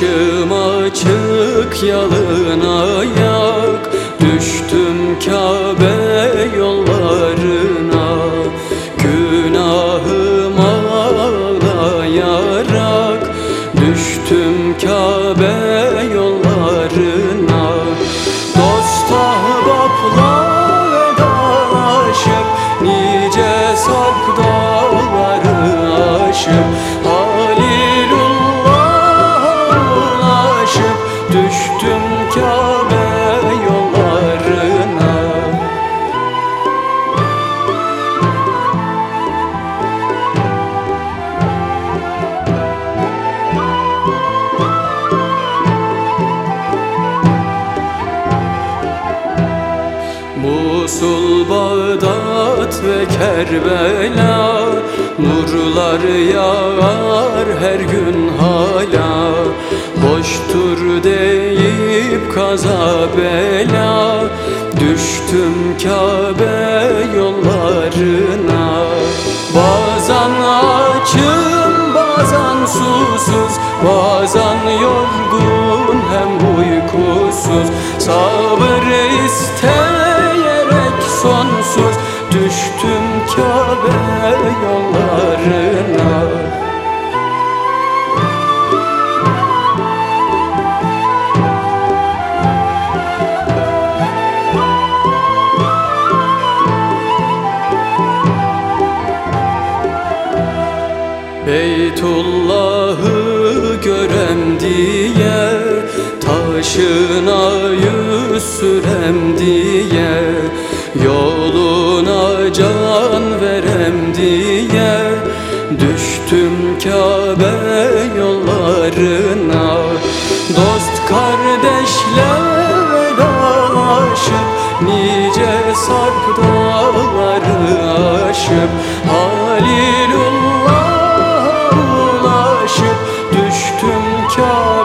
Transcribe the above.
Başım açık yalın ayak. Düştüm Kabe yollarına. Günahım ağlayarak. Düştüm Kabe Musul, Bağdat ve Kerbela Nurlar yağar her gün hala. Hoştur deyip kaza bela Düştüm Kabe yollarına. Bazen açım bazen susuz Düştüm Kabe yollarına. Beytullah'ı görem diye Taşına yüz sürem diye can verem diye Düştüm Kabe yollarına. Dost kardeşler aşıp Nice sarp dağları aşıp Halilullah ulaşıp Düştüm Kabe